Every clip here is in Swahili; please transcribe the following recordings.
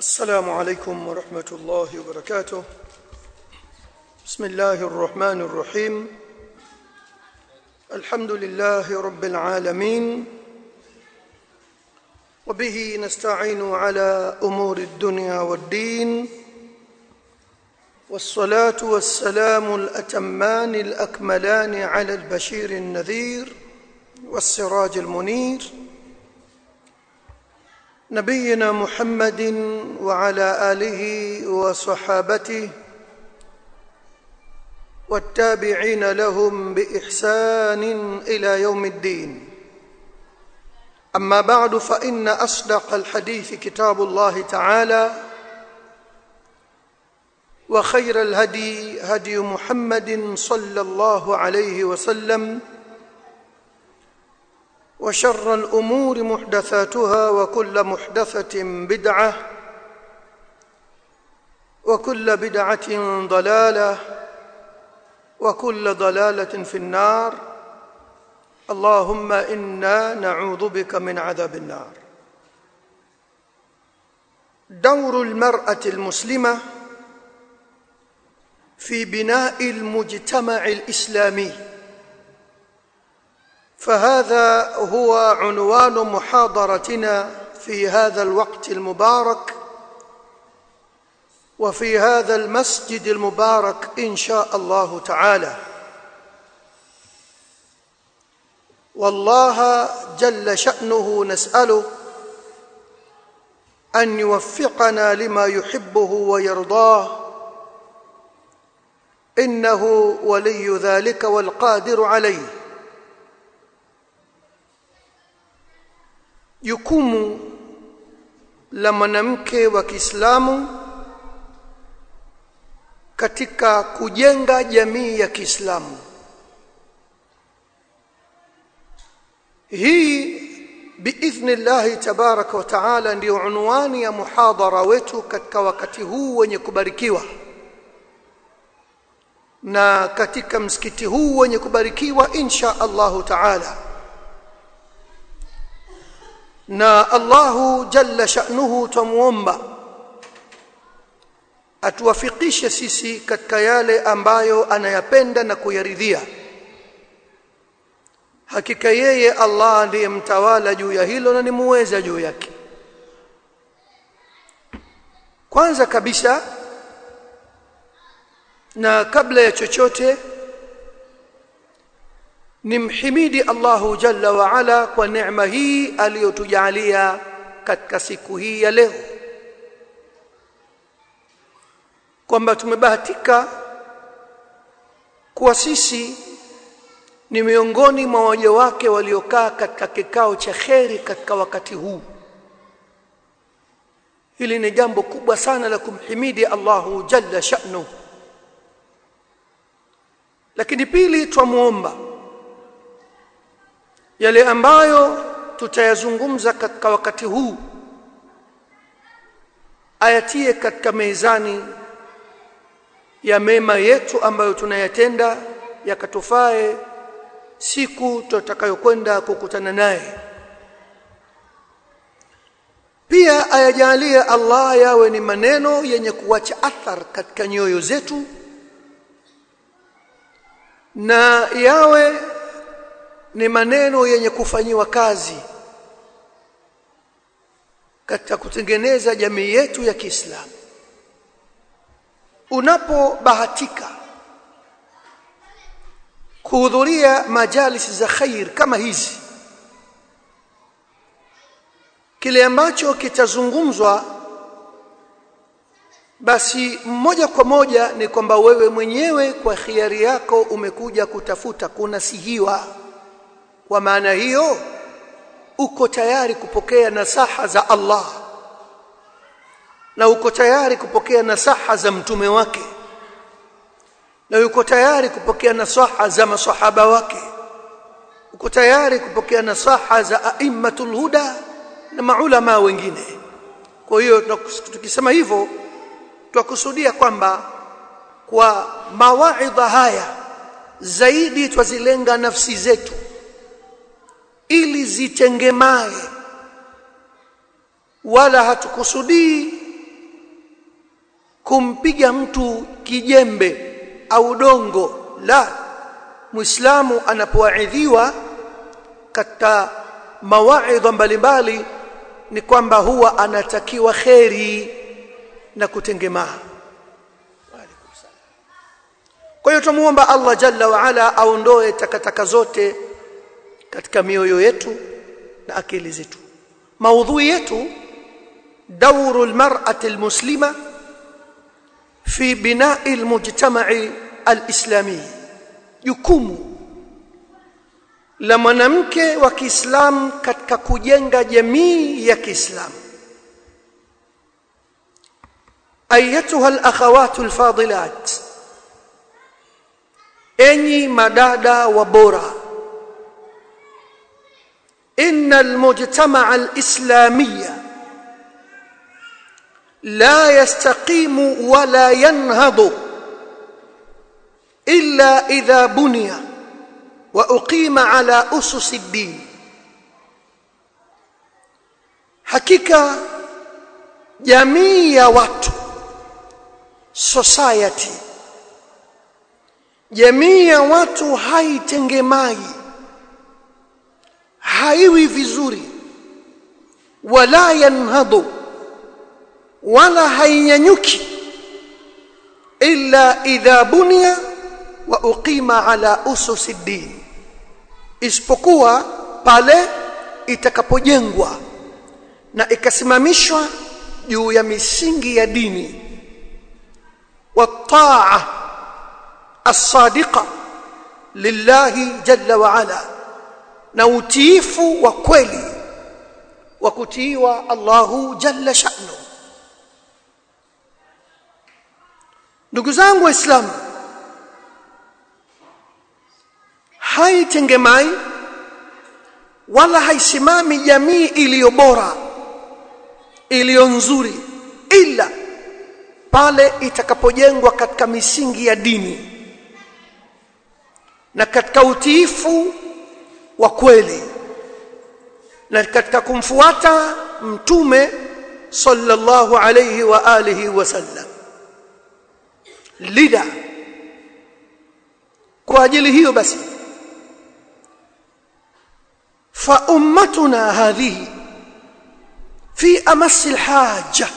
السلام عليكم ورحمة الله وبركاته. بسم الله الرحمن الرحيم. الحمد لله رب العالمين. وبه نستعين على أمور الدنيا والدين. والصلاة والسلام الأتمان الأكملان على البشير النذير والسراج المنير. نبينا محمد وعلى آله وصحابته والتابعين لهم بإحسان إلى يوم الدين. أما بعد فإن أصدق الحديث كتاب الله تعالى وخير الهدي هدي محمد صلى الله عليه وسلم وشر الأمور محدثاتها وكل محدثة بدعة وكل بدعة ضلالة وكل ضلالة في النار. اللهم إنا نعوذ بك من عذاب النار. دور المرأة المسلمة في بناء المجتمع الإسلامي. فهذا هو عنوان محاضرتنا في هذا الوقت المبارك وفي هذا المسجد المبارك إن شاء الله تعالى. والله جل شأنه نسأله أن يوفقنا لما يحبه ويرضاه. إنه ولي ذلك والقادر عليه. Jukumu la mwanamke wa Kiislamu katika kujenga jamii ya Kiislamu. Hii biidhnillahi tabaraka wa taala ndiyo unwani ya muhadhara wetu katika wakati huu wenye kubarikiwa. Na katika msikiti huu wenye kubarikiwa insha Allahu taala na Allahu jalla sha'nuhu tumuomba atuwafikishe sisi katika yale ambayo anayapenda na kuyaridhia. Hakika yeye Allah ndiye mtawala juu ya hilo na ni muweza juu yake. Kwanza kabisa na kabla ya chochote nimhimidi Allahu jalla wa ala kwa neema hii aliyotujalia katika siku hii ya leo. Kwamba tumebahatika kuwa sisi ni miongoni mwa waja wake waliokaa katika kikao cha kheri katika wakati huu. Hili ni jambo kubwa sana la kumhimidi Allahu jalla sha'nu lakini pili twamuomba yale ambayo tutayazungumza katika wakati huu. Ayatie katika mezani ya mema yetu ambayo tunayatenda yakatufae siku tutakayokwenda kukutana naye. Pia ayajalie Allah yawe ni maneno yenye kuacha athar katika nyoyo zetu na yawe ni maneno yenye kufanyiwa kazi katika kutengeneza jamii yetu ya Kiislamu. Unapobahatika kuhudhuria majalis za khair kama hizi kile ambacho kitazungumzwa basi moja kwa moja ni kwamba wewe mwenyewe kwa khiari yako umekuja kutafuta kunasihiwa kwa maana hiyo uko tayari kupokea nasaha za Allah. Na uko tayari kupokea nasaha za mtume wake. Na uko tayari kupokea nasaha za maswahaba wake. Uko tayari kupokea nasaha za aimmatul huda na maulama wengine. Kwa hiyo tukisema hivyo twakusudia kwamba kwa mawaidha haya zaidi twazilenga nafsi zetu ili zitengemae. Wala hatukusudii kumpiga mtu kijembe au dongo. La muislamu anapowaidhiwa katika mawaidha mbalimbali ni kwamba huwa anatakiwa kheri na kutengemaa. Kwa hiyo tumuomba Allah jalla wa ala aondoe takataka zote katika mioyo yetu na akili zetu maudhui yetu دور المرأة المسلمة في بناء المجتمع الإسلامي jukumu la mwanamke wa Kiislamu katika kujenga jamii ya Kiislamu ayatuha alakhawatu alfadilat enyi madada wa bora إن المجتمع الإسلامي لا يستقيم ولا ينهض إلا إذا بني وأقيم على أسس الدين. حقيقة جميع وات سوسايتي جميع وات هاي تنجمائي haiwi vizuri wala yanhadhu wala hainyanyuki illa idha bunia wa uqima ala ususi din isipokuwa pale itakapojengwa na ikasimamishwa juu ya misingi ya dini والطاعه الصادقه لله جل وعلا na utiifu wa kweli wa kutiiwa Allahu jalla sha'nu. Ndugu zangu waislamu haitengemai wala haisimami jamii iliyo bora iliyo nzuri ila pale itakapojengwa katika misingi ya dini na katika utiifu wa kweli. Na katika kumfuata mtume sallallahu alayhi wa alihi wasallam lida. Kwa ajili hiyo basi. Fa ummatuna hadhihi fi amasi alhaja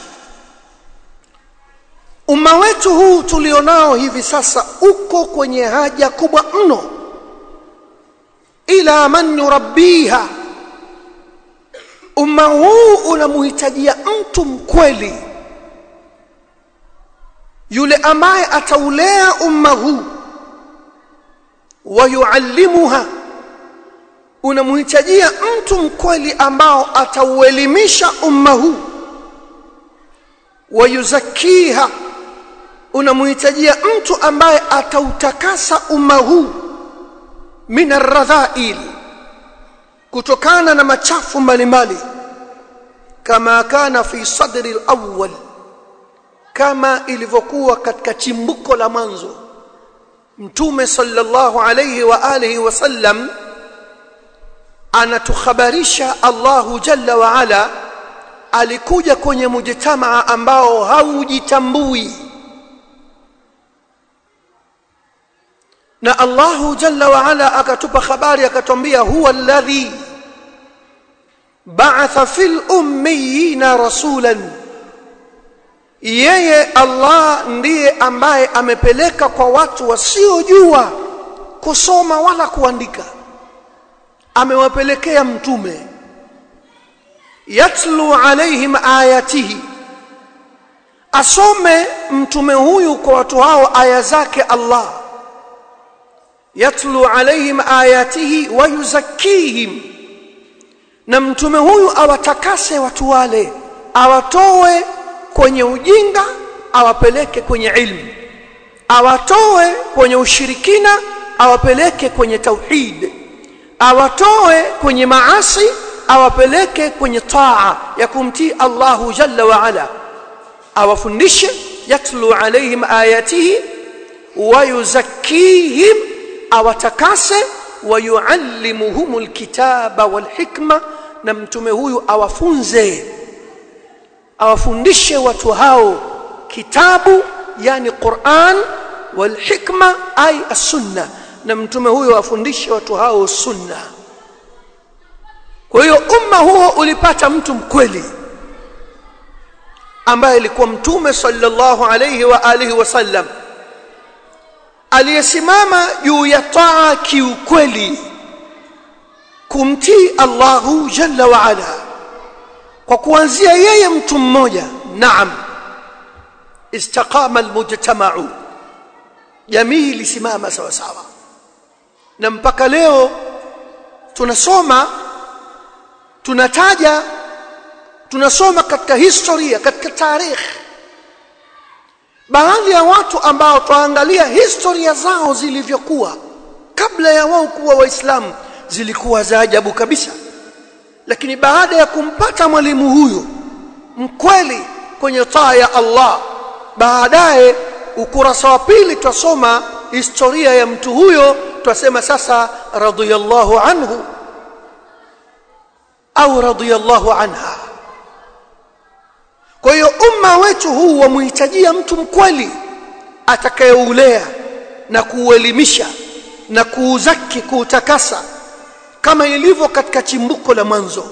umma wetu huu tulionao hivi sasa uko kwenye haja kubwa mno ila man yurabbiha. Umma huu unamhitajia mtu mkweli. Yule ambaye ataulea umma huu. Wayuallimuha unamhitajia mtu mkweli ambao atauelimisha umma huu. Wayuzakiha unamhitajia mtu ambaye atautakasa umma huu min arradhail kutokana na machafu mbalimbali. Kama kana fi sadri alawwal kama ilivyokuwa katika chimbuko la mwanzo. Mtume sallallahu alayhi wa alihi wasallam anatukhabarisha Allahu jalla wa ala alikuja kwenye mujtamaa ambao haujitambui na Allahu jalla wa ala akatupa habari akatwambia huwa alladhi ba'atha fil ummiyina rasulan. Yeye Allah ndiye ambaye amepeleka kwa watu wasiojua kusoma wala kuandika. Amewapelekea mtume. Yatlu alaihim ayatihi. Asome mtume huyu kwa watu hao aya zake Allah yatlu alaihim ayatihi wa yuzakkihim. Na mtume huyu awatakase watu wale awatoe kwenye ujinga awapeleke kwenye ilmu. Awatoe kwenye ushirikina awapeleke kwenye tauhid. Awatoe kwenye maasi awapeleke kwenye taa ya kumtii Allahu jalla wa ala. Awafundishe yatlu alaihim ayatihi wa yuzakkihim awatakase wa lkitaba walhikma na mtume huyu awafunze awafundishe watu hao kitabu yani Qur'an walhikma ai as-sunna. Na mtume huyo afundishe watu hao sunna. Kwa hiyo umma huo ulipata mtu mkweli ambaye alikuwa mtume sallallahu alayhi wa alihi wasallam aliyesimama juu ya taa kiukweli kumtii Allahu jalla wa ala. Kwa kuanzia yeye mtu mmoja naam istaqama almujtama'u jamii ilisimama sawa sawa na mpaka leo tunasoma tunataja tunasoma katika historia katika tarehe baadhi ya watu ambao twaangalia historia zao zilivyokuwa kabla ya wao kuwa waislamu zilikuwa za ajabu kabisa. Lakini baada ya kumpata mwalimu huyu mkweli kwenye taa ya Allah baadaye ukurasa wa pili twasoma historia ya mtu huyo twasema sasa radhiyallahu anhu au radhiyallahu anha kwa hiyo umma wetu huu wamhitajia mtu mkweli atakayeulea na kuuelimisha na kuuzaki kuutakasa. Kama ilivyo katika chimbuko la mwanzo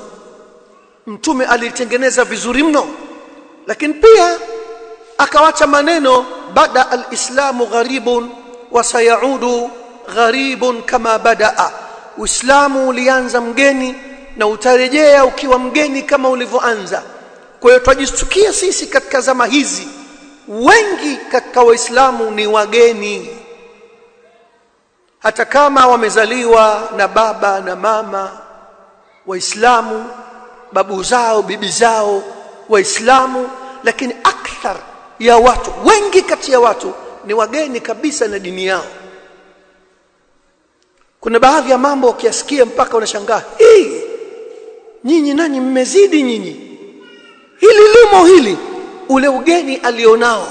mtume alitengeneza vizuri mno lakini pia akawacha maneno bada alislamu gharibun wa sayaudu gharibun kama badaa. Uislamu ulianza mgeni na utarejea ukiwa mgeni kama ulivyoanza kwa hiyo twajistukia sisi katika zama hizi. Wengi katika waislamu ni wageni. Hata kama wamezaliwa na baba na mama waislamu babu zao bibi zao waislamu lakini akthar ya watu wengi kati ya watu ni wageni kabisa na dini yao. Kuna baadhi ya mambo ukiyasikia mpaka unashangaa hii nyinyi nani mmezidi nyinyi hili limo hili ule ugeni alionao.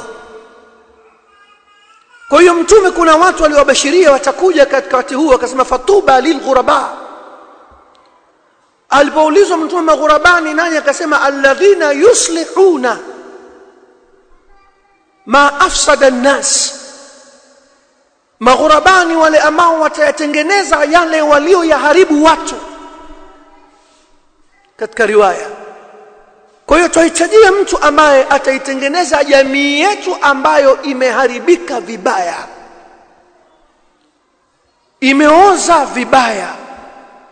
Kwa hiyo mtume kuna watu waliowabashiria watakuja katika wakati huu akasema fatuba lilghuraba. Alipoulizwa mtume maghurabani nani? Akasema alladhina yuslihuna ma afsada an-nas. Maghurabani wale ambao watayatengeneza yale walioyaharibu watu. Katika riwaya kwa hiyo tuhitajia mtu ambaye ataitengeneza jamii yetu ambayo imeharibika vibaya. Imeoza vibaya.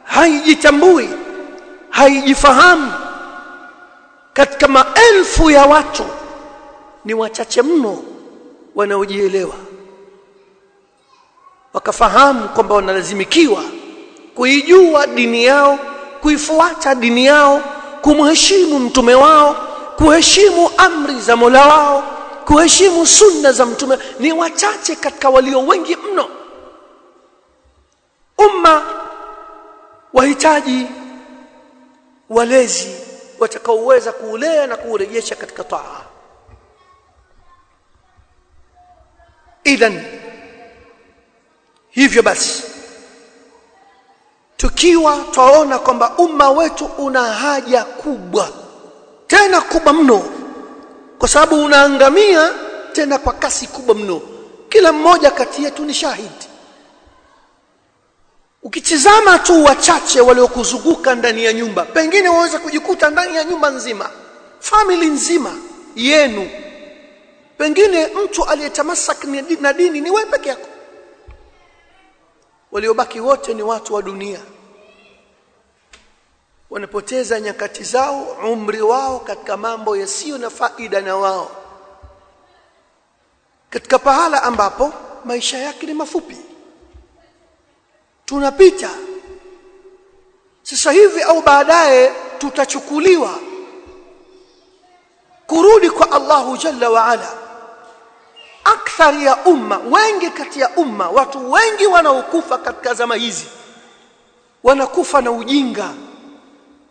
Haijitambui. Haijifahamu. Katika maelfu ya watu ni wachache mno wanaojielewa. Wakafahamu kwamba wanalazimikiwa kuijua dini yao kuifuata dini yao kumheshimu mtume wao kuheshimu amri za Mola wao kuheshimu sunna za mtume ni wachache katika walio wengi mno. Umma wahitaji walezi watakaoweza kuulea na kuurejesha katika taa. Idhan. Hivyo basi tukiwa twaona kwamba umma wetu una haja kubwa tena kubwa mno kwa sababu unaangamia tena kwa kasi kubwa mno. Kila mmoja kati yetu ni shahidi. Ukitizama tu wachache waliokuzunguka ndani ya nyumba pengine waweza kujikuta ndani ya nyumba nzima famili nzima yenu pengine mtu aliyetamasak na dini ni wewe peke yako waliobaki wote ni watu wa dunia. Wanapoteza nyakati zao umri wao katika mambo yasiyo na faida na wao. Katika pahala ambapo maisha yake ni mafupi. Tunapita. Sasa hivi au baadaye tutachukuliwa. Kurudi kwa Allahu jalla wa ala akthari ya umma wengi kati ya umma watu wengi wanaokufa katika zama hizi wanakufa na ujinga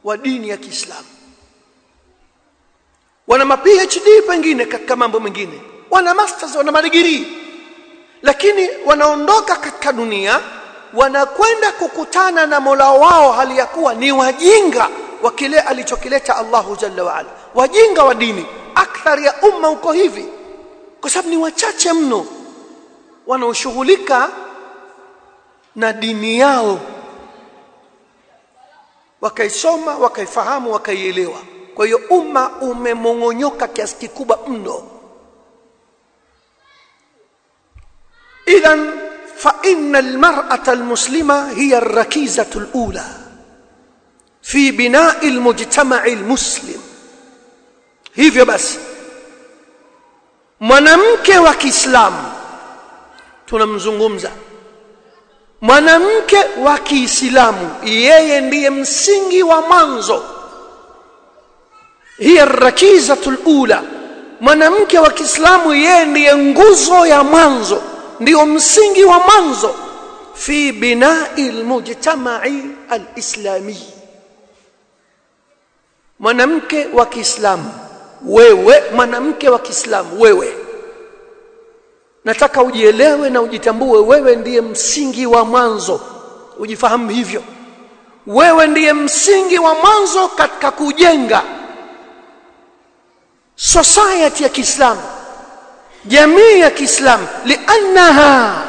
wa dini ya Kiislamu. Wana ma PhD pengine katika mambo mengine wana masters wana madigirii lakini wanaondoka katika dunia wanakwenda kukutana na Mola wao hali ya kuwa ni wajinga wa kile alichokileta Allahu Jalla wa Ala. Wajinga wa dini akthari ya umma uko hivi kwa sababu ni wachache mno wanaoshughulika na dini yao. Wakaisoma wakaifahamu wakaielewa. Kwa hiyo umma umemong'onyoka kiasi kikubwa mno. Idhan fa inna almar'ata almuslima hiya arrakizatu alula fi bina'i almujtama'i almuslim. Hivyo basi mwanamke wa Kiislamu. Tunamzungumza. Mwanamke wa Kiislamu yeye ndiye msingi wa mwanzo. Hiya rakizatul ula. Mwanamke wa Kiislamu yeye ndiye nguzo ya mwanzo. Ndio msingi wa mwanzo. Fi binai almujtama'i alislami. Mwanamke wa Kiislamu wewe mwanamke wa Kiislamu wewe. Nataka ujielewe na ujitambue wewe ndiye msingi wa mwanzo. Ujifahamu hivyo. Wewe ndiye msingi wa mwanzo katika kujenga society ya Kiislamu jamii ya Kiislamu liannaha.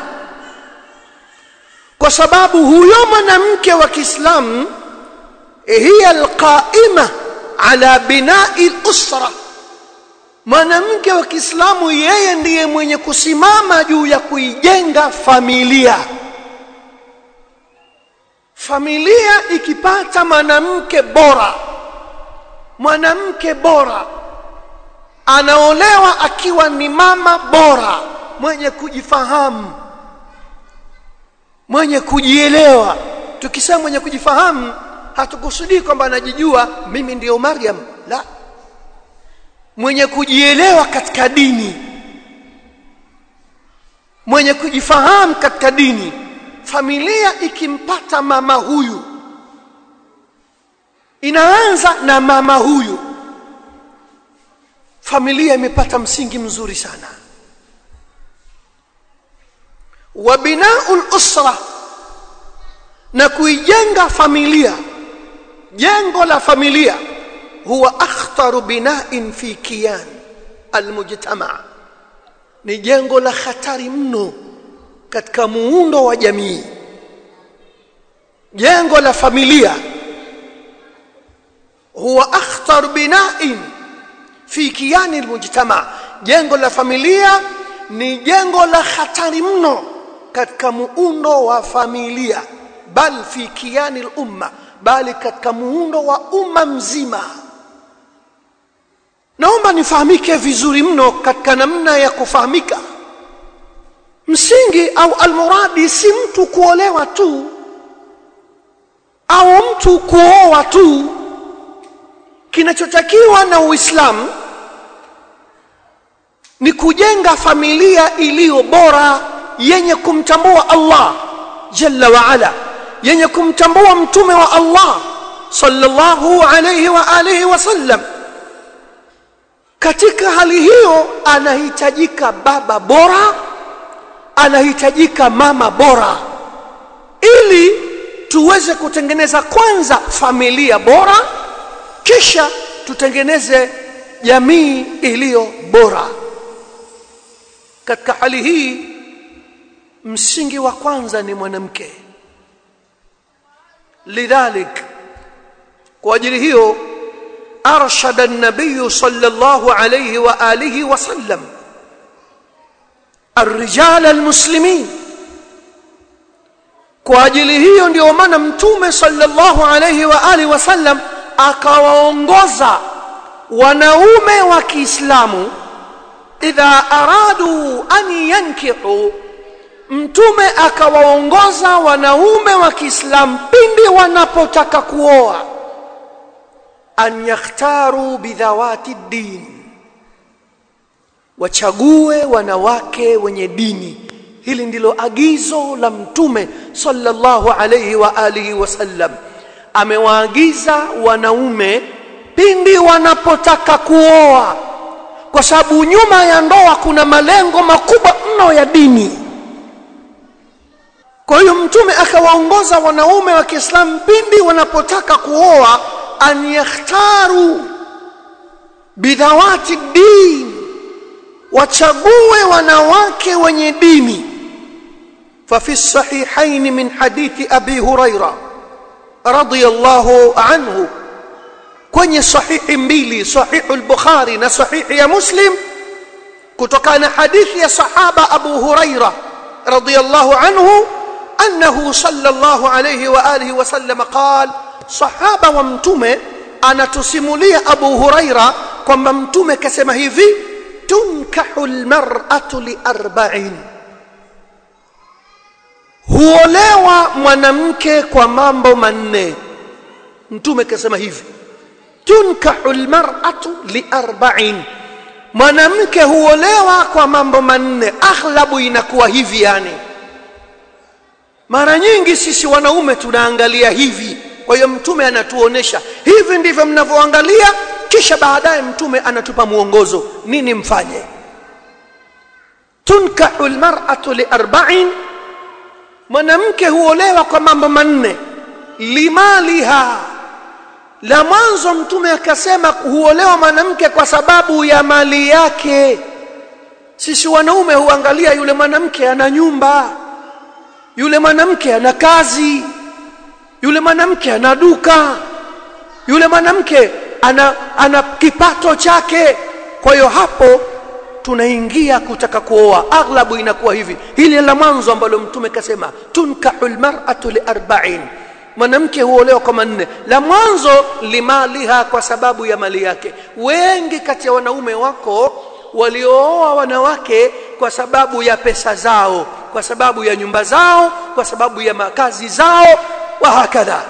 Kwa sababu huyo mwanamke wa Kiislamu hiya alqaima ala binai al-usra. Mwanamke wa Kiislamu yeye ndiye mwenye kusimama juu ya kuijenga familia. Familia ikipata mwanamke bora mwanamke bora anaolewa akiwa ni mama bora mwenye kujifahamu mwenye kujielewa. Tukisema mwenye kujifahamu hatukusudii kwamba anajijua mimi ndiyo Maryam la. Mwenye kujielewa katika dini. Mwenye kujifahamu katika dini. Familia ikimpata mama huyu inaanza na mama huyu. Familia imepata msingi mzuri sana. Wa binau usra na kuijenga familia jengo la familia huwa akhtaru bina'in fi kiyan almujtama ni jengo la hatari mno katika muundo wa jamii. Jengo la familia huwa akhtar bina'in fi kiyan almujtama jengo la familia ni jengo la hatari mno katika muundo wa familia bal fi kiyani al-umma bali katika muundo wa umma mzima. Naomba nifahamike vizuri mno katika namna ya kufahamika. Msingi au almuradi si mtu kuolewa tu au mtu kuoa tu. Kinachotakiwa na uislamu ni kujenga familia iliyo bora yenye kumtambua Allah jalla wa ala yenye kumtambua mtume wa Allah sallallahu alayhi wa alihi wasallam katika hali hiyo anahitajika baba bora anahitajika mama bora. Ili tuweze kutengeneza kwanza familia bora kisha tutengeneze jamii iliyo bora. Katika hali hii msingi wa kwanza ni mwanamke lidhalik kwa ajili hiyo arshada an-nabiy sallallahu alayhi wa alihi wa sallam الرجال المسلمين kwa ajili hiyo ndio maana mtume sallallahu alayhi wa alihi wasallam akawaongoza wanaume wa Kiislamu idha aradu an yankihu mtume akawaongoza wanaume wa Kiislamu pindi wanapotaka kuoa. An yakhtaru bidhawati din wachague wanawake wenye dini. Hili ndilo agizo la mtume sallallahu alayhi wa alihi wasallam amewaagiza wanaume pindi wanapotaka kuoa. Kwa sababu nyuma ya ndoa kuna malengo makubwa mno ya dini kwa hiyo mtume akawaongoza wanaume wa Kiislamu pindi wanapotaka kuoa an yakhtaru bidhawati din wachague wanawake wenye dini ففي الصحيحين من حديث أبي هريرة رضي الله عنه kwenye sahihi mbili sahihu al-Bukhari na sahihi ya Muslim kutokana hadithi ya sahaba Abu Huraira radiyallahu anhu annahu sallallahu alayhi wa alihi wa sallam qala sahaba wa mtume anatusimulia Abu Huraira kwamba mtume kasema hivi tunkahu al-mar'atu huolewa mwanamke kwa mambo manne. Mtume kasema hivi tunkahu almar'atu liarba'in mwanamke huolewa kwa mambo manne aghlabu inakuwa hivi yani mara nyingi sisi wanaume tunaangalia hivi. Kwa hiyo mtume anatuonesha. Hivi ndivyo mnavyoangalia kisha baadaye mtume anatupa mwongozo. Nini mfanye? Tunkahu almar'atu liarba'in mwanamke huolewa kwa mambo manne. Limaliha. La mwanzo mtume akasema huolewa mwanamke kwa sababu ya mali yake. Sisi wanaume huangalia yule mwanamke ana nyumba yule mwanamke ana kazi. Yule mwanamke ana duka. Yule mwanamke ana ana kipato chake. Kwa hiyo hapo tunaingia kutaka kuoa. Aghlabu inakuwa hivi. Hili la mwanzo ambalo mtume kasema tunkahul mar'atu li arba'in. Mwanamke huolewa kwa manne. La mwanzo limaliha kwa sababu ya mali yake. Wengi kati ya wanaume wako waliooa wanawake kwa sababu ya pesa zao kwa sababu ya nyumba zao kwa sababu ya makazi zao wa hakadha.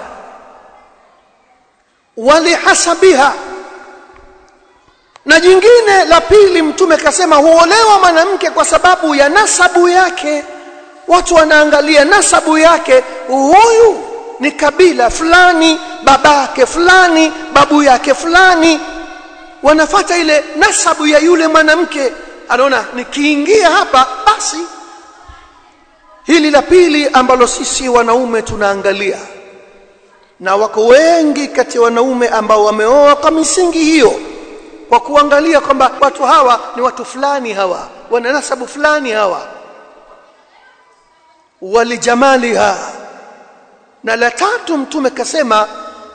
Walihasabiha. Na jingine la pili mtume kasema huolewa mwanamke kwa sababu ya nasabu yake. Watu wanaangalia nasabu yake huyu ni kabila fulani babake fulani babu yake fulani wanafata ile nasabu ya yule mwanamke. Anaona nikiingia hapa basi. Hili la pili ambalo sisi wanaume tunaangalia na wako wengi kati ya wanaume ambao wameoa kwa misingi hiyo kwa kuangalia kwamba watu hawa ni watu fulani hawa wana nasabu fulani hawa. Walijamaliha na la tatu mtume kasema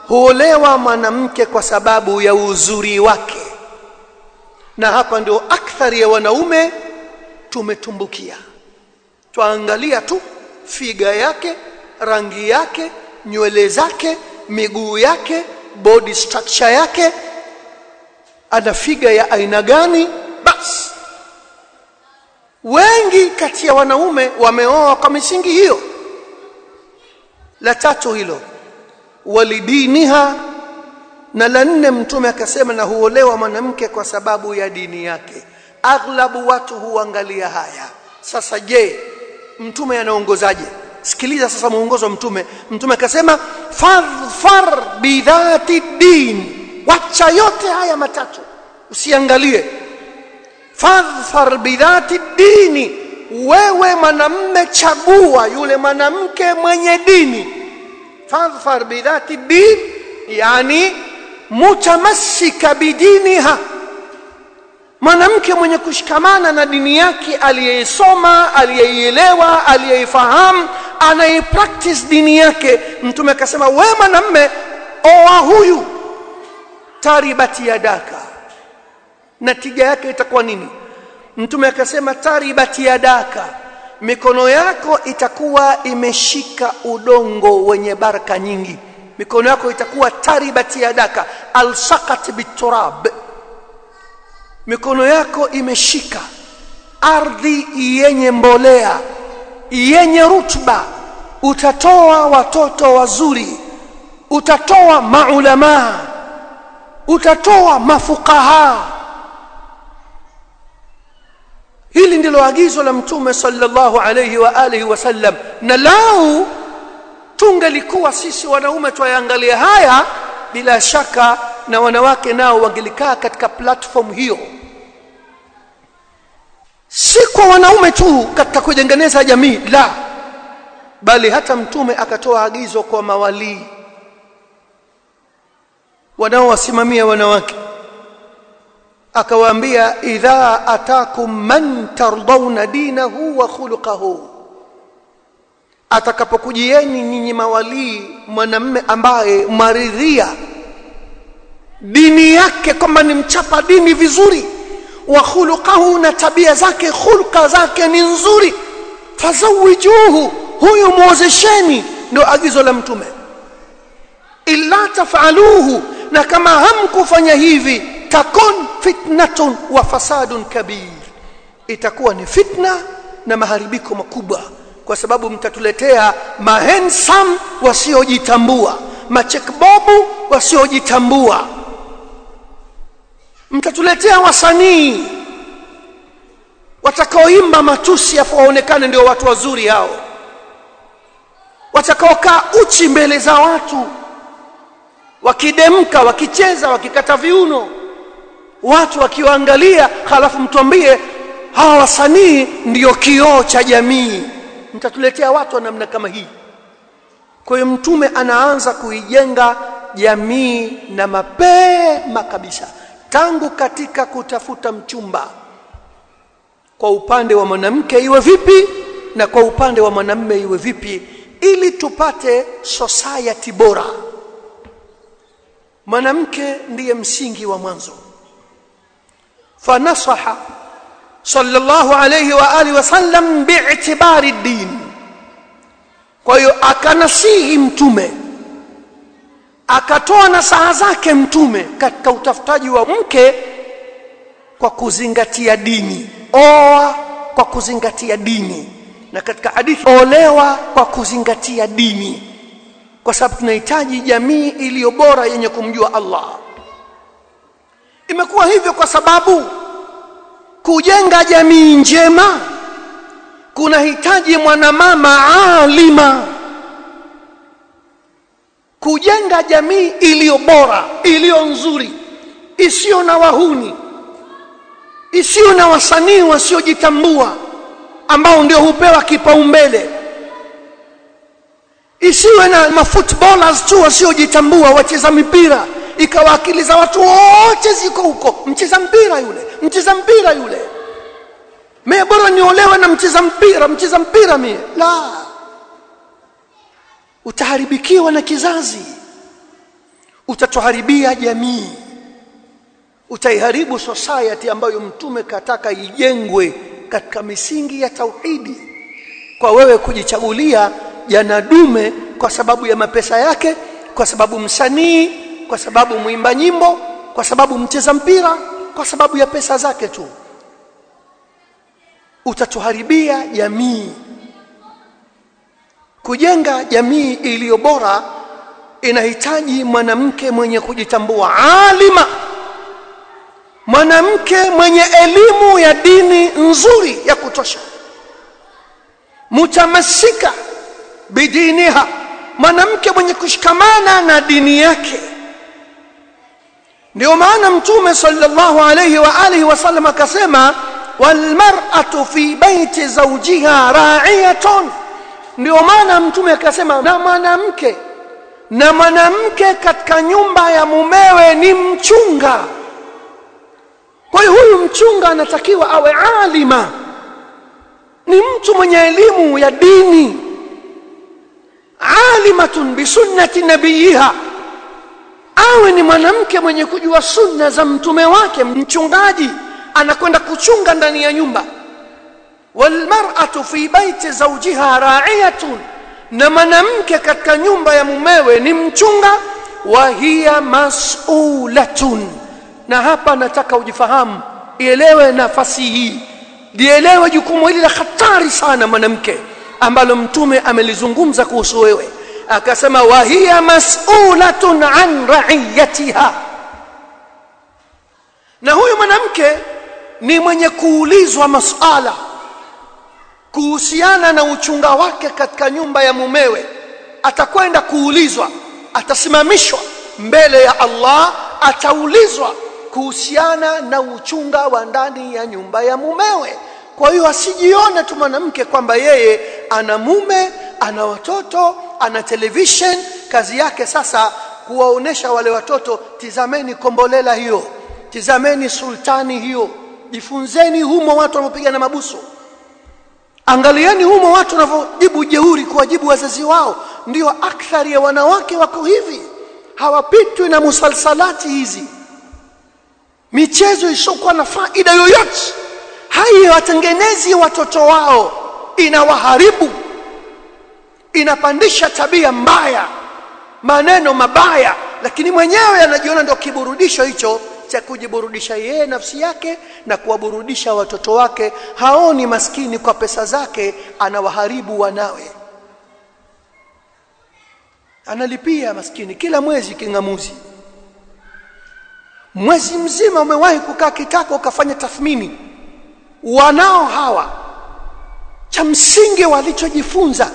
huolewa mwanamke kwa sababu ya uzuri wake. Na hapa ndio akthari ya wanaume tumetumbukia. Twaangalia tu figa yake rangi yake nywele zake miguu yake body structure yake. Ana figa ya aina gani? Basi wengi kati ya wanaume wameoa kwa misingi hiyo. La tatu hilo walidiniha na la nne mtume akasema na huolewa mwanamke kwa sababu ya dini yake. Aghlabu watu huangalia haya. Sasa je mtume anaongozaje? Sikiliza sasa muongozo mtume. Mtume akasema fadhfar bidhati din. Wacha yote haya matatu. Usiangalie. Fadhfar bidhati dini. Wewe mwanamme chagua yule mwanamke mwenye dini fadhfar bidhati din yani mutamassika bidiniha mwanamke mwenye kushikamana na dini yake aliyeisoma aliyeielewa aliyeifahamu anayepractice dini yake mtume akasema we mwanamme oa huyu taribati yadaka. Na tija yake itakuwa nini? Mtume akasema taribati yadaka mikono yako itakuwa imeshika udongo wenye baraka nyingi. Mikono yako itakuwa taribati yadaka alsaqat biturab mikono yako imeshika ardhi yenye mbolea yenye rutba utatoa watoto wazuri. Utatoa maulamaa. Utatoa mafukaha hili ndilo agizo la mtume sallallahu alayhi wa alihi wasallam na lau tungelikuwa sisi wanaume twayangalia haya bila shaka na wanawake nao wangelikaa katika platform hiyo. Si kwa wanaume tu katika kujengeneza jamii la. Bali hata mtume akatoa agizo kwa mawalii. Wanaowasimamia wanawake akawaambia idha atakum man tardawna dinahu wa khuluquhu. Atakapokujieni nyinyi mawalii mwanamme ambaye maridhia dini yake kwamba ni mchapa dini vizuri wa khuluquhu na tabia zake khulqa zake ni nzuri fazawijuhu huyu muozesheni ndio agizo la mtume. Illa tafaluhu na kama hamkufanya hivi takun fitnatun wa fasadun kabir. Itakuwa ni fitna na maharibiko makubwa kwa sababu mtatuletea mahensam wasiojitambua machekbobu wasiojitambua. Mtatuletea wasanii watakaoimba matusi afu waonekane ndio watu wazuri hao watakaokaa uchi mbele za watu wakidemka wakicheza wakikata viuno watu wakiwaangalia halafu mtuambie hawa wasanii ndio kioo cha jamii. Mtatuletea watu wa namna kama hii. Kwa hiyo mtume anaanza kuijenga jamii na mapema kabisa tangu katika kutafuta mchumba. Kwa upande wa mwanamke iwe vipi na kwa upande wa mwanamme iwe vipi ili tupate society bora. Mwanamke ndiye msingi wa mwanzo fanasaha sallallahu alayhi wa alihi wasallam bi'tibari din kwa hiyo akanasihi mtume akatoa nasaha zake mtume katika utafutaji wa mke kwa kuzingatia dini. Oa kwa kuzingatia dini. Na katika hadithi olewa kwa kuzingatia dini. Kwa sababu tunahitaji jamii iliyo bora yenye kumjua Allah imekuwa hivyo kwa sababu kujenga jamii njema kunahitaji mwanamama alima. Kujenga jamii iliyo bora iliyo nzuri isiyo na wahuni isiyo na wasanii wasiojitambua ambao ndio hupewa kipaumbele isiwe na mafootballers tu wasiojitambua wacheza mipira ikawa akili za watu wote ziko huko. Mcheza mpira yule mcheza mpira yule. Mimi bora niolewe na mcheza mpira mcheza mpira mie. La. Utaharibikiwa na kizazi. Utatuharibia jamii. Utaiharibu society ambayo mtume kataka ijengwe katika misingi ya tauhidi. Kwa wewe kujichagulia jana dume kwa sababu ya mapesa yake kwa sababu msanii kwa sababu mwimba nyimbo kwa sababu mcheza mpira kwa sababu ya pesa zake tu. Utatuharibia jamii. Kujenga jamii iliyo bora inahitaji mwanamke mwenye kujitambua alima. Mwanamke mwenye elimu ya dini nzuri ya kutosha. Mutamasika bidiniha. Mwanamke mwenye kushikamana na dini yake ndio maana mtume sallallahu alayhi wa alihi wasallam akasema walmar'atu fi baiti zawjiha ra'iyatun. Ndio maana mtume akasema na mwanamke na mwanamke katika nyumba ya mumewe ni mchunga. Kwa hiyo huyu mchunga anatakiwa awe alima ni mtu mwenye elimu ya dini alimatun bisunnati nabiyiha awe ni mwanamke mwenye kujua sunna za mtume wake mchungaji anakwenda kuchunga ndani ya nyumba. Walmar'atu fi baiti zawjiha ra'iyatun na mwanamke katika nyumba ya mumewe ni mchunga wa hiya mas'ulatun. Na hapa nataka ujifahamu ielewe nafasi hii lielewe jukumu hili la hatari sana mwanamke ambalo mtume amelizungumza kuhusu wewe akasema wa hiya mas'ulatun an ra'iyatiha. Na huyu mwanamke ni mwenye kuulizwa masala kuhusiana na uchunga wake katika nyumba ya mumewe. Atakwenda kuulizwa atasimamishwa mbele ya Allah ataulizwa kuhusiana na uchunga wa ndani ya nyumba ya mumewe kwa hiyo asijione tu mwanamke kwamba yeye ana mume ana watoto ana television. Kazi yake sasa kuwaonesha wale watoto tizameni kombolela hiyo tizameni sultani hiyo jifunzeni humo watu wanapigana mabusu, angalieni humo watu wanavyojibu jeuri kuwajibu wazazi wao. Ndiyo akthari ya wanawake wako hivi. Hawapitwi na musalsalati hizi. Michezo isiokuwa na faida yoyote haiwatengenezi watoto wao inawaharibu. Inapandisha tabia mbaya maneno mabaya lakini mwenyewe anajiona ndio kiburudisho hicho cha kujiburudisha yeye nafsi yake na kuwaburudisha watoto wake. Haoni maskini kwa pesa zake anawaharibu wanawe. Analipia maskini kila mwezi kingamuzi. Mwezi mzima umewahi kukaa kitako ukafanya tathmini wanao hawa cha msingi walichojifunza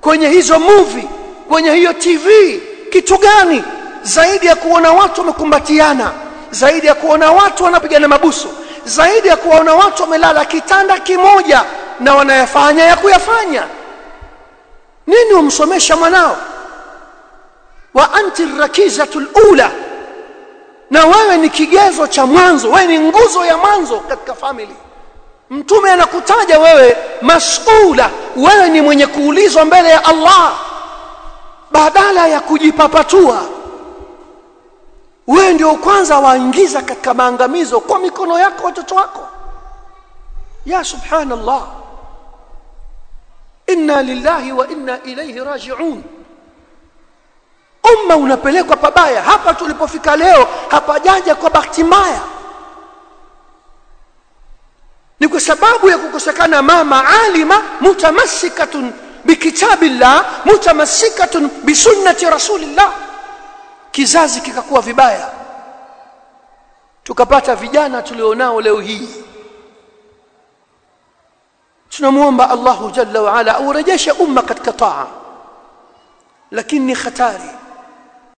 kwenye hizo movie kwenye hiyo TV kitu gani? Zaidi ya kuona watu wamekumbatiana zaidi ya kuona watu wanapigana mabusu zaidi ya kuona watu wamelala kitanda kimoja na wanayafanya ya kuyafanya. Nini umsomesha mwanao? Wa anti rakizatul ula. Na wewe ni kigezo cha mwanzo wewe ni nguzo ya mwanzo katika family mtume anakutaja wewe masula. Wewe ni mwenye kuulizwa mbele ya Allah badala ya kujipapatua. Wewe ndio kwanza waingiza katika maangamizo kwa mikono yako watoto wako. Ya subhanallah. Inna lillahi wa inna ilayhi raji'un. Umma unapelekwa pabaya. Hapa tulipofika leo hapajaja kwa bahati mbaya ni kwa sababu ya kukosekana mama alima mutamassikatun bikitabillah mutamassikatun bisunnati rasulillah. Kizazi kikakuwa vibaya. Tukapata vijana tulionao leo hii. Tunamuomba Allahu jalla wa ala aurejeshe umma katika taa. Lakini ni hatari